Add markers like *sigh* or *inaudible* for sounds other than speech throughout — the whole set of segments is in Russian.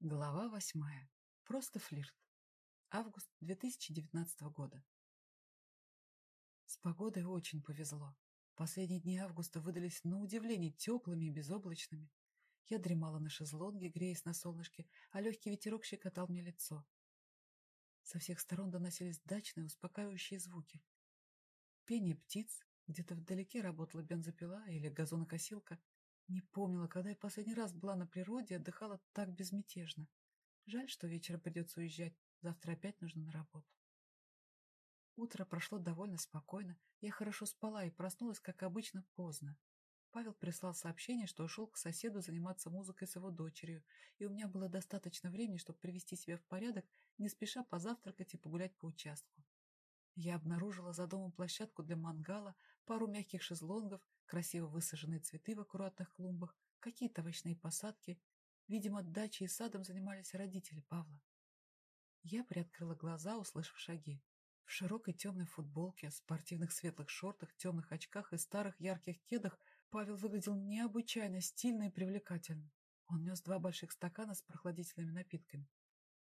Глава восьмая. Просто флирт. Август 2019 года. С погодой очень повезло. Последние дни августа выдались на удивление теплыми и безоблачными. Я дремала на шезлонге, греясь на солнышке, а легкий ветерок щекотал мне лицо. Со всех сторон доносились дачные успокаивающие звуки. Пение птиц, где-то вдалеке работала бензопила или газонокосилка, не помнила, когда я последний раз была на природе и отдыхала так безмятежно. Жаль, что вечером придется уезжать. Завтра опять нужно на работу. Утро прошло довольно спокойно. Я хорошо спала и проснулась, как обычно, поздно. Павел прислал сообщение, что ушел к соседу заниматься музыкой с его дочерью, и у меня было достаточно времени, чтобы привести себя в порядок, не спеша позавтракать и погулять по участку. Я обнаружила за домом площадку для мангала, пару мягких шезлонгов, красиво высаженные цветы в аккуратных клумбах, какие-то овощные посадки. Видимо, дачей и садом занимались родители Павла. Я приоткрыла глаза, услышав шаги. В широкой темной футболке, спортивных светлых шортах, темных очках и старых ярких кедах Павел выглядел необычайно стильно и привлекательно. Он нес два больших стакана с прохладительными напитками.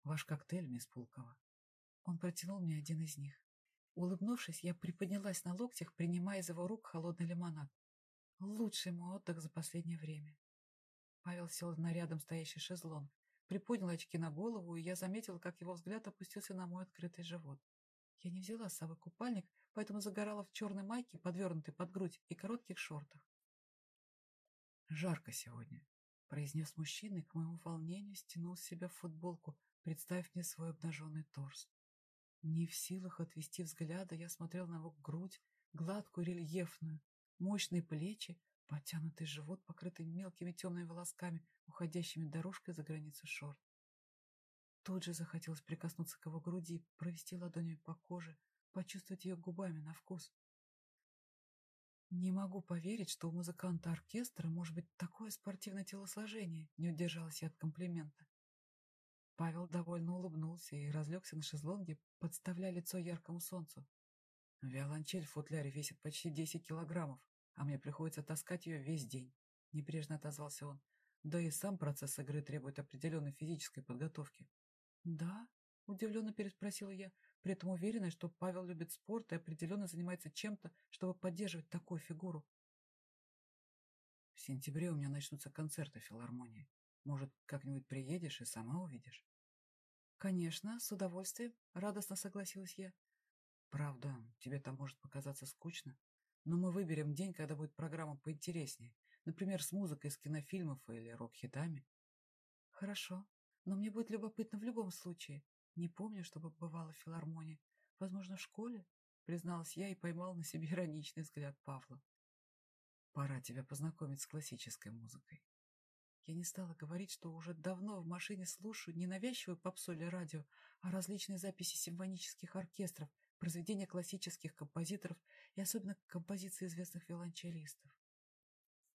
«Ваш коктейль, мисс Пулкова». Он протянул мне один из них. Улыбнувшись, я приподнялась на локтях, принимая из его рук холодный лимонад. Лучший мой отдых за последнее время. Павел сел на рядом стоящий шезлонг, приподнял очки на голову, и я заметила, как его взгляд опустился на мой открытый живот. Я не взяла с собой купальник, поэтому загорала в черной майке, подвернутой под грудь, и коротких шортах. «Жарко сегодня», — произнес мужчина и к моему волнению стянул с себя в футболку, представив мне свой обнаженный торс. Не в силах отвести взгляда, я смотрел на его грудь, гладкую, рельефную, мощные плечи, подтянутый живот, покрытый мелкими темными волосками, уходящими дорожкой за границу шорт. Тут же захотелось прикоснуться к его груди, провести ладонями по коже, почувствовать ее губами на вкус. Не могу поверить, что у музыканта оркестра может быть такое спортивное телосложение, не удержалась я от комплимента. Павел довольно улыбнулся и разлегся на шезлонге, подставляя лицо яркому солнцу. Виолончель в футляре весит почти десять килограммов, а мне приходится таскать ее весь день. Небрежно отозвался он. Да и сам процесс игры требует определенной физической подготовки. Да? Удивленно переспросила я, при этом уверенная, что Павел любит спорт и определенно занимается чем-то, чтобы поддерживать такую фигуру. В сентябре у меня начнутся концерты в филармонии. Может, как-нибудь приедешь и сама увидишь? Конечно, с удовольствием, радостно согласилась я. Правда, тебе там может показаться скучно, но мы выберем день, когда будет программа поинтереснее, например, с музыкой из кинофильмов или рок-хитами. Хорошо, но мне будет любопытно в любом случае. Не помню, чтобы бывало в филармонии. Возможно, в школе, призналась я и поймал на себе *laughs* ироничный взгляд Павла. Пора тебя познакомить с классической музыкой. Я не стала говорить, что уже давно в машине слушаю не навязчивую попсу или радио, а различные записи симфонических оркестров, произведения классических композиторов и особенно композиции известных виолончелистов.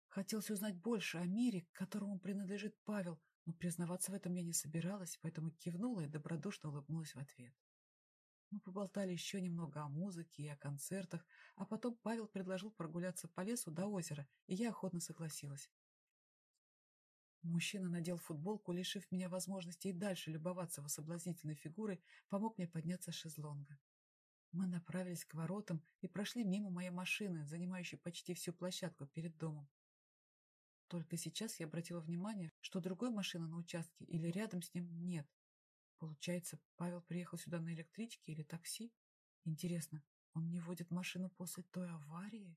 Хотелось узнать больше о мире, которому принадлежит Павел, но признаваться в этом я не собиралась, поэтому кивнула и добродушно улыбнулась в ответ. Мы поболтали еще немного о музыке и о концертах, а потом Павел предложил прогуляться по лесу до озера, и я охотно согласилась. Мужчина надел футболку, лишив меня возможности и дальше любоваться его соблазнительной фигурой, помог мне подняться с шезлонга. Мы направились к воротам и прошли мимо моей машины, занимающей почти всю площадку перед домом. Только сейчас я обратила внимание, что другой машины на участке или рядом с ним нет. Получается, Павел приехал сюда на электричке или такси? Интересно, он не водит машину после той аварии?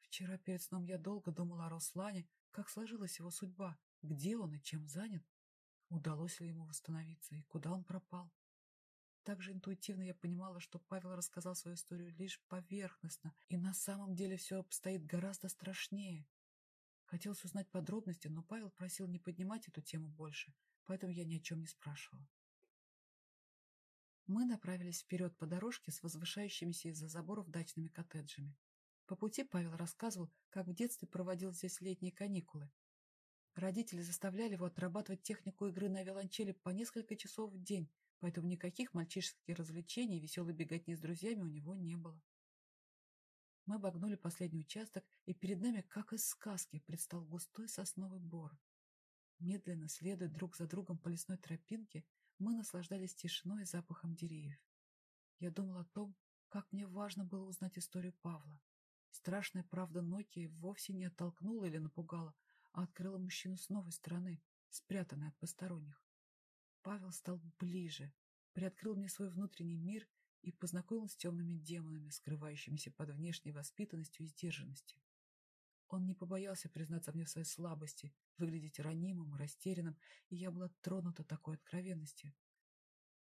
Вчера перед сном я долго думала о Руслане, как сложилась его судьба, где он и чем занят, удалось ли ему восстановиться и куда он пропал. Также интуитивно я понимала, что Павел рассказал свою историю лишь поверхностно, и на самом деле все обстоит гораздо страшнее. Хотелось узнать подробности, но Павел просил не поднимать эту тему больше, поэтому я ни о чем не спрашивала. Мы направились вперед по дорожке с возвышающимися из-за заборов дачными коттеджами. По пути Павел рассказывал, как в детстве проводил здесь летние каникулы. Родители заставляли его отрабатывать технику игры на виолончели по несколько часов в день, поэтому никаких мальчишеских развлечений и веселой беготни с друзьями у него не было. Мы обогнули последний участок, и перед нами, как из сказки, предстал густой сосновый бор. Медленно следуя друг за другом по лесной тропинке, мы наслаждались тишиной и запахом деревьев. Я думал о том, как мне важно было узнать историю Павла. Страшная правда Нокии вовсе не оттолкнула или напугала, а открыла мужчину с новой стороны, спрятанной от посторонних. Павел стал ближе, приоткрыл мне свой внутренний мир и познакомил с темными демонами, скрывающимися под внешней воспитанностью и сдержанностью. Он не побоялся признаться мне в своей слабости, выглядеть ранимым растерянным, и я была тронута такой откровенностью.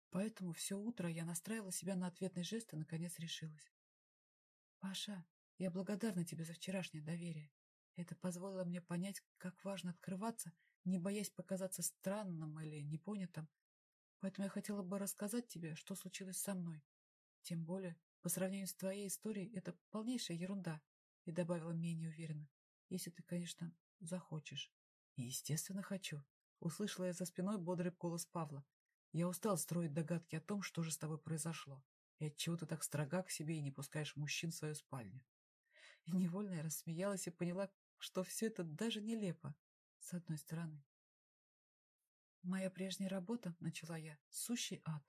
Поэтому все утро я настраивала себя на ответный жест и, наконец, решилась. «Паша, я благодарна тебе за вчерашнее доверие. Это позволило мне понять, как важно открываться, не боясь показаться странным или непонятым. Поэтому я хотела бы рассказать тебе, что случилось со мной. Тем более, по сравнению с твоей историей, это полнейшая ерунда, и добавила менее уверенно. Если ты, конечно, захочешь. Естественно, хочу. Услышала я за спиной бодрый голос Павла. Я устал строить догадки о том, что же с тобой произошло, и отчего ты так строга к себе и не пускаешь мужчин в свою спальню. И невольно я рассмеялась и поняла, что все это даже нелепо, с одной стороны. Моя прежняя работа, начала я, сущий ад.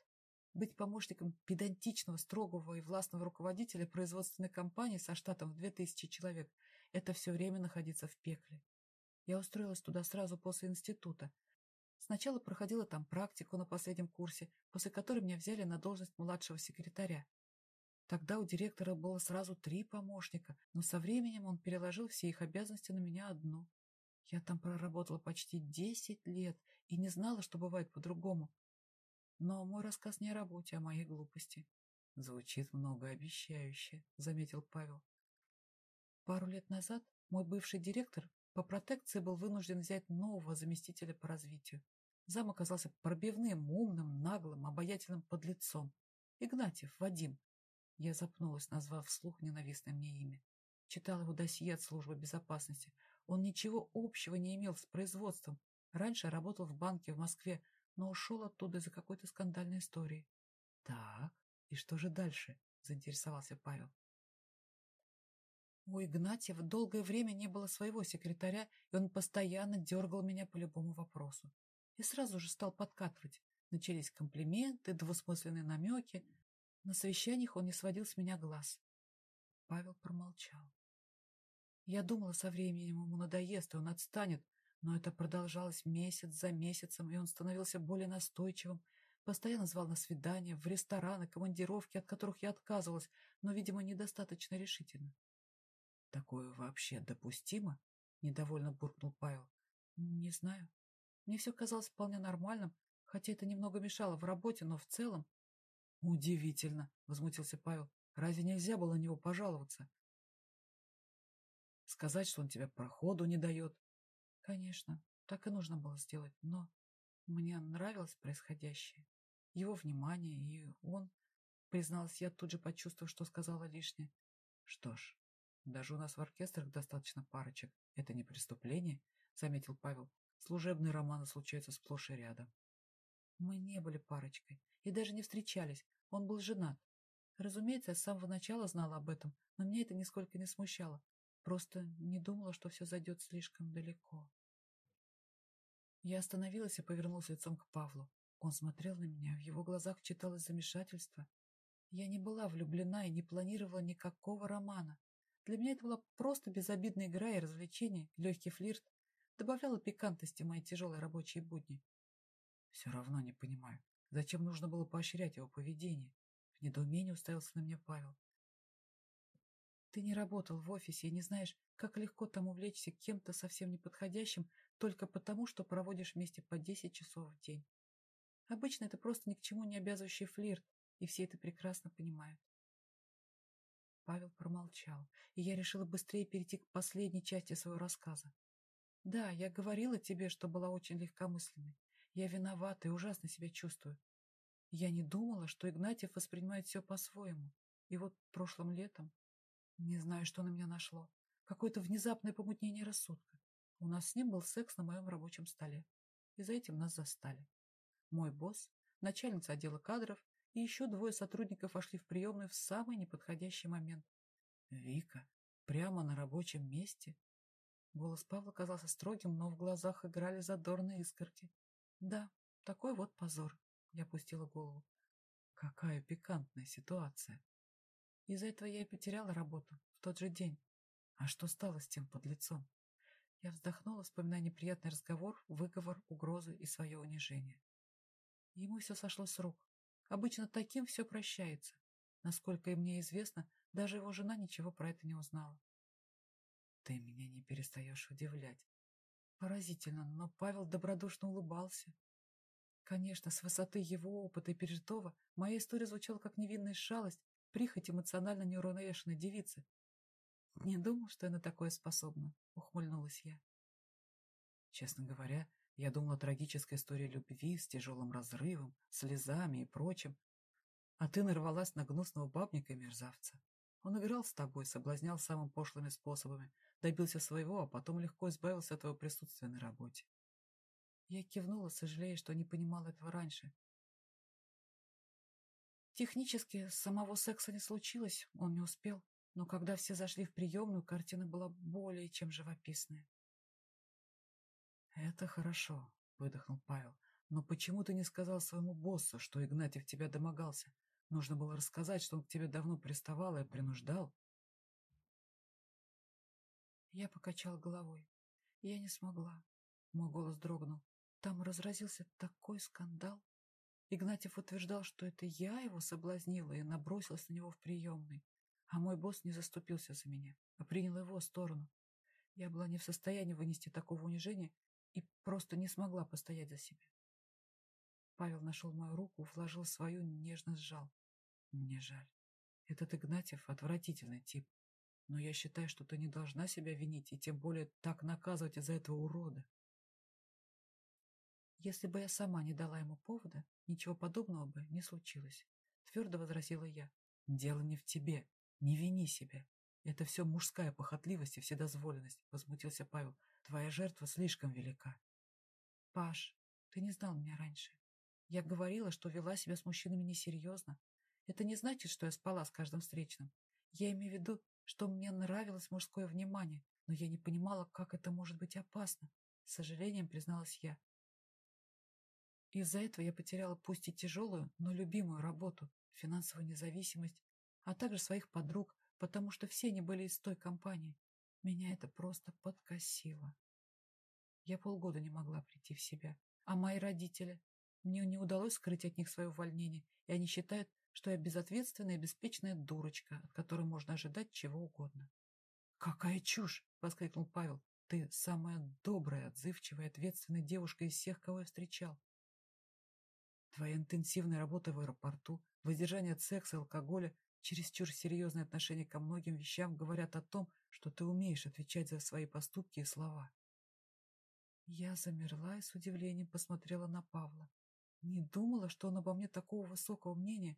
Быть помощником педантичного, строгого и властного руководителя производственной компании со штатом в 2000 человек – это все время находиться в пекле. Я устроилась туда сразу после института, Сначала проходила там практику на последнем курсе, после которой меня взяли на должность младшего секретаря. Тогда у директора было сразу три помощника, но со временем он переложил все их обязанности на меня одну. Я там проработала почти десять лет и не знала, что бывает по-другому. Но мой рассказ не о работе, а о моей глупости. Звучит многообещающе, заметил Павел. Пару лет назад мой бывший директор по протекции был вынужден взять нового заместителя по развитию. Зам оказался пробивным, умным, наглым, обаятельным подлецом. Игнатьев, Вадим. Я запнулась, назвав вслух ненавистное мне имя. Читал его досье от службы безопасности. Он ничего общего не имел с производством. Раньше работал в банке в Москве, но ушел оттуда из-за какой-то скандальной истории. — Так, и что же дальше? — заинтересовался Павел. У Игнатьева долгое время не было своего секретаря, и он постоянно дергал меня по любому вопросу. И сразу же стал подкатывать. Начались комплименты, двусмысленные намеки. На совещаниях он не сводил с меня глаз. Павел промолчал. Я думала, со временем ему надоест, и он отстанет, но это продолжалось месяц за месяцем, и он становился более настойчивым, постоянно звал на свидания, в рестораны, командировки, от которых я отказывалась, но, видимо, недостаточно решительно. Такое вообще допустимо? Недовольно буркнул Павел. Не знаю. Мне все казалось вполне нормальным, хотя это немного мешало в работе, но в целом... Удивительно, возмутился Павел. Разве нельзя было на него пожаловаться? Сказать, что он тебе проходу не дает? Конечно, так и нужно было сделать, но мне нравилось происходящее. Его внимание и он... Призналась я, тут же почувствовав, что сказала лишнее. Что ж, даже у нас в оркестрах достаточно парочек. Это не преступление, заметил Павел. Служебные романы случаются сплошь и рядом. Мы не были парочкой и даже не встречались. Он был женат. Разумеется, я с самого начала знала об этом, но меня это нисколько не смущало. Просто не думала, что все зайдет слишком далеко. Я остановилась и повернулась лицом к Павлу. Он смотрел на меня, в его глазах читалось замешательство. Я не была влюблена и не планировала никакого романа. Для меня это была просто безобидная игра и развлечение, легкий флирт. Добавляла пикантности мои тяжелые рабочие будни. Все равно не понимаю, зачем нужно было поощрять его поведение. В недоумении уставился на меня Павел. Ты не работал в офисе и не знаешь, как легко там увлечься кем-то совсем неподходящим только потому, что проводишь вместе по 10 часов в день. Обычно это просто ни к чему не обязывающий флирт, и все это прекрасно понимают. Павел промолчал, и я решила быстрее перейти к последней части своего рассказа. Да, я говорила тебе, что была очень легкомысленной. Я виновата и ужасно себя чувствую. Я не думала, что Игнатьев воспринимает все по-своему. И вот прошлым летом... Не знаю, что на меня нашло. Какое-то внезапное помутнение рассудка. У нас с ним был секс на моем рабочем столе. И за этим нас застали. Мой босс, начальница отдела кадров и еще двое сотрудников вошли в приемную в самый неподходящий момент. Вика, прямо на рабочем месте? Голос Павла казался строгим, но в глазах играли задорные искорки. Да, такой вот позор. Я опустила голову. Какая пикантная ситуация. Из-за этого я и потеряла работу в тот же день. А что стало с тем подлецом? Я вздохнула, вспоминая неприятный разговор, выговор, угрозы и свое унижение. Ему все сошло с рук. Обычно таким все прощается. Насколько и мне известно, даже его жена ничего про это не узнала. Ты меня не перестаешь удивлять. Поразительно, но Павел добродушно улыбался. Конечно, с высоты его опыта и пережитого моя история звучала как невинная шалость, прихоть эмоционально неуравновешенной девицы. Не думал, что я на такое способна, ухмыльнулась я. Честно говоря, я думала о трагической истории любви с тяжелым разрывом, слезами и прочим. А ты нарвалась на гнусного бабника и мерзавца. Он играл с тобой, соблазнял самыми пошлыми способами, добился своего, а потом легко избавился от твоего присутствия на работе. Я кивнула, сожалея, что не понимала этого раньше. Технически самого секса не случилось, он не успел, но когда все зашли в приемную, картина была более чем живописная. «Это хорошо», — выдохнул Павел. «Но почему ты не сказал своему боссу, что Игнатьев тебя домогался? Нужно было рассказать, что он к тебе давно приставал и принуждал». Я покачал головой. Я не смогла. Мой голос дрогнул. Там разразился такой скандал. Игнатьев утверждал, что это я его соблазнила и набросилась на него в приемной. А мой босс не заступился за меня, а принял его сторону. Я была не в состоянии вынести такого унижения и просто не смогла постоять за себя. Павел нашел мою руку, вложил свою, нежно сжал. Мне жаль. Этот Игнатьев — отвратительный тип. Но я считаю, что ты не должна себя винить и тем более так наказывать из-за этого урода. Если бы я сама не дала ему повода, ничего подобного бы не случилось. Твердо возразила я. Дело не в тебе. Не вини себя. Это все мужская похотливость и вседозволенность, возмутился Павел. Твоя жертва слишком велика. Паш, ты не знал меня раньше. Я говорила, что вела себя с мужчинами несерьезно. Это не значит, что я спала с каждым встречным. Я имею в виду, что мне нравилось мужское внимание, но я не понимала, как это может быть опасно. С сожалением призналась я. Из-за этого я потеряла пусть и тяжелую, но любимую работу, финансовую независимость, а также своих подруг, потому что все они были из той компании. Меня это просто подкосило. Я полгода не могла прийти в себя. А мои родители? Мне не удалось скрыть от них свое увольнение, и они считают, что я безответственная и беспечная дурочка, от которой можно ожидать чего угодно. «Какая чушь!» — воскликнул Павел. «Ты самая добрая, отзывчивая, ответственная девушка из всех, кого я встречал. Твоя интенсивная работа в аэропорту, воздержание от секса алкоголя, чересчур серьезное отношение ко многим вещам говорят о том, что ты умеешь отвечать за свои поступки и слова. Я замерла и с удивлением посмотрела на Павла. Не думала, что он обо мне такого высокого мнения.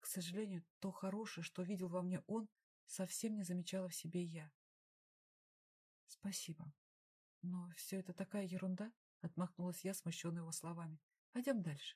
К сожалению, то хорошее, что видел во мне он, совсем не замечала в себе я. Спасибо. Но все это такая ерунда, отмахнулась я, смущенная его словами. Пойдем дальше.